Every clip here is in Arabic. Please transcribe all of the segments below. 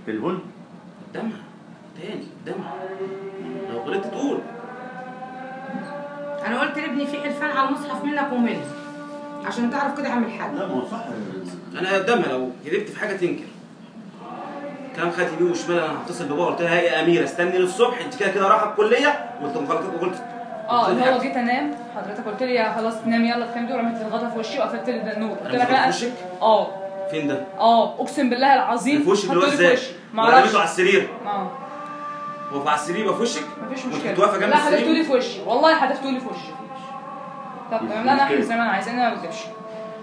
التليفون قدامها تاني. قدامها لو غلطت تقول. أنا قلت لابني في حلفان على المصحف منك ومنه عشان تعرف كده اعمل حاجة. لا ما هو صح. أنا قدامها لو كذبت في حاجة تنكر. كلام خدت يمين وشمال أنا هتصل بابا قلت لها يا أميرة استني للصبح. أنت كده كده رايحة الكلية. قلت لهم غلطت وغلطت آه اللي هو جيت أنام. حضرتك قلت لي يا خلاص تنام يلا الكلام ده ورميت الغطا في وشي وقفلت لي النور. قلت لك في لا آه. فين ده؟ آه اقسم بالله العظيم في وشك اللي هو إزاي؟ معرفش على السرير. آه. هو على السرير يبقى في وشك؟ مفيش مشكلة. كنت واقفة جنب لا حدفتولي السرير في وشي. والله حدفتولي في وشي. طب مش تمام لا أنا احلف مشكلة. زي ما أنا عايزه أنا ما بكذبش.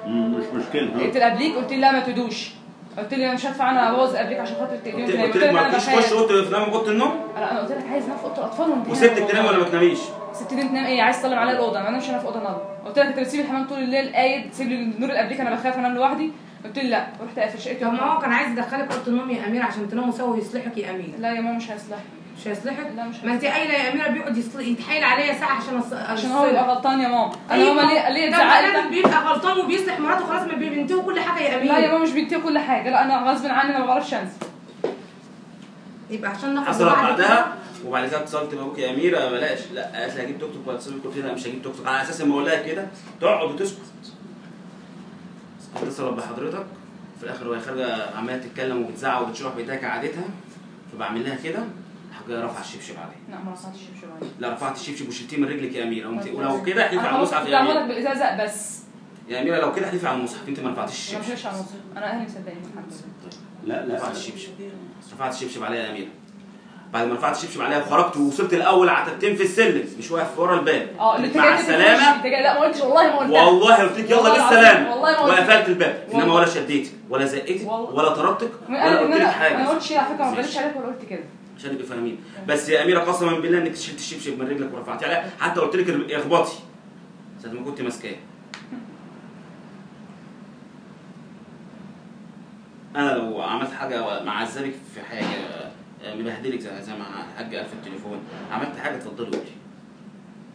مش مشكلة. قلت لقبليك قلت لي لا ما تدوش. قلت لي أنا مش هدفع أنا ابوظ قبليك عشان خاطر تقدمي قلت قلت لك ما أنا تجيش بخاف. تخش قلت تنام اوضه النوم؟ لا أنا قلت لك عايز انام في أوضة الاطفال وأنت وسبتك تنام ولا ما تناميش؟ سبتني تنام إيه؟ عايز تسلم عليا الأوضة. ما انامش أنا في أوضة نار قلت لك أنت بتسيب الحمام طول الليل قايد تسيب لي النور اللي قبليك أنا بخاف أنام لوحدي. قلت لي لا رحت قافل طب ما هو كان عايز يدخلك أوضة النوم يا أميرة عشان تناموا سوا ويصلحك يا أميرة. لا يا ماما مش هيصلح. مش هيصلحك؟ لا مش ما أنت قايلة يا أميرة بيقعد يتحايل عليا ساعة عشان أص... عشان هو يبقى غلطان يا ماما. أنا ماما ليه ليه ده بيبقى غلطان وبيصلح مراته خلاص ما بينتهوا كل حاجة يا أميرة. لا يا ماما مش بنتي كل حاجة. لا أنا غصب عني أنا ما بعرفش انسى يبقى عشان ناخد حصلت بعدها وبعد كده اتصلت بأبوك يا أميرة بلاش. لا قالت لي هجيب توك توك وأتصل بيك قلت لها مش هجيب توك توك على أساس لما أقول لها كده تقعد وتسكت. اتصلت بحضرتك. في الآخر وهي خارجه عمالة تتكلم وبتزعق وبتشوح بإيديها كعادتها فبعمل لها كده. راح جاية رافعه الشبشب عليها. لا ما رفعتش الشبشب عليا لا رفعت الشبشب وشلتيه من رجلك يا أميرة. قمت ولو كده احلفي على المصحف يا أميرة. بالإزازة بس. يا أميرة لو كده احلفي على المصحف. أنت ما رفعتيش ما الشبشب بحلفش على المصحف. أنا أهلي مصدقين الحمد لله. لا لا. رفعت الشبشب. رفعت الشبشب عليها يا أميرة. بعد ما رفعت الشبشب عليها وخرجت ووصلت الأول عتبتين في السلم مش واقف ورا الباب. آه اللي مع السلامه لا ما قلتش والله ما قلتها. والله قلت لك يلا بالسلامة. ما قلت وقفلت الباب. إنما. ولا شديتي ولا والله. ولا طردتك ولا قلت لك حاجة. أنا قلت شيء على فكرة ما. بلش عليك ولا قلت كده. عشان نبقى فاهمين بس يا أميرة قسما بالله إنك شلت الشبشب من رجلك ورفعتي عليها. حتى قلت لك اخبطي ساعة ما كنت ماسكاه. أنا لو عملت حاجة معذبك في حاجة مبهدلك زي زي ما الحاج قال في التليفون. عملت حاجة اتفضلي قولي.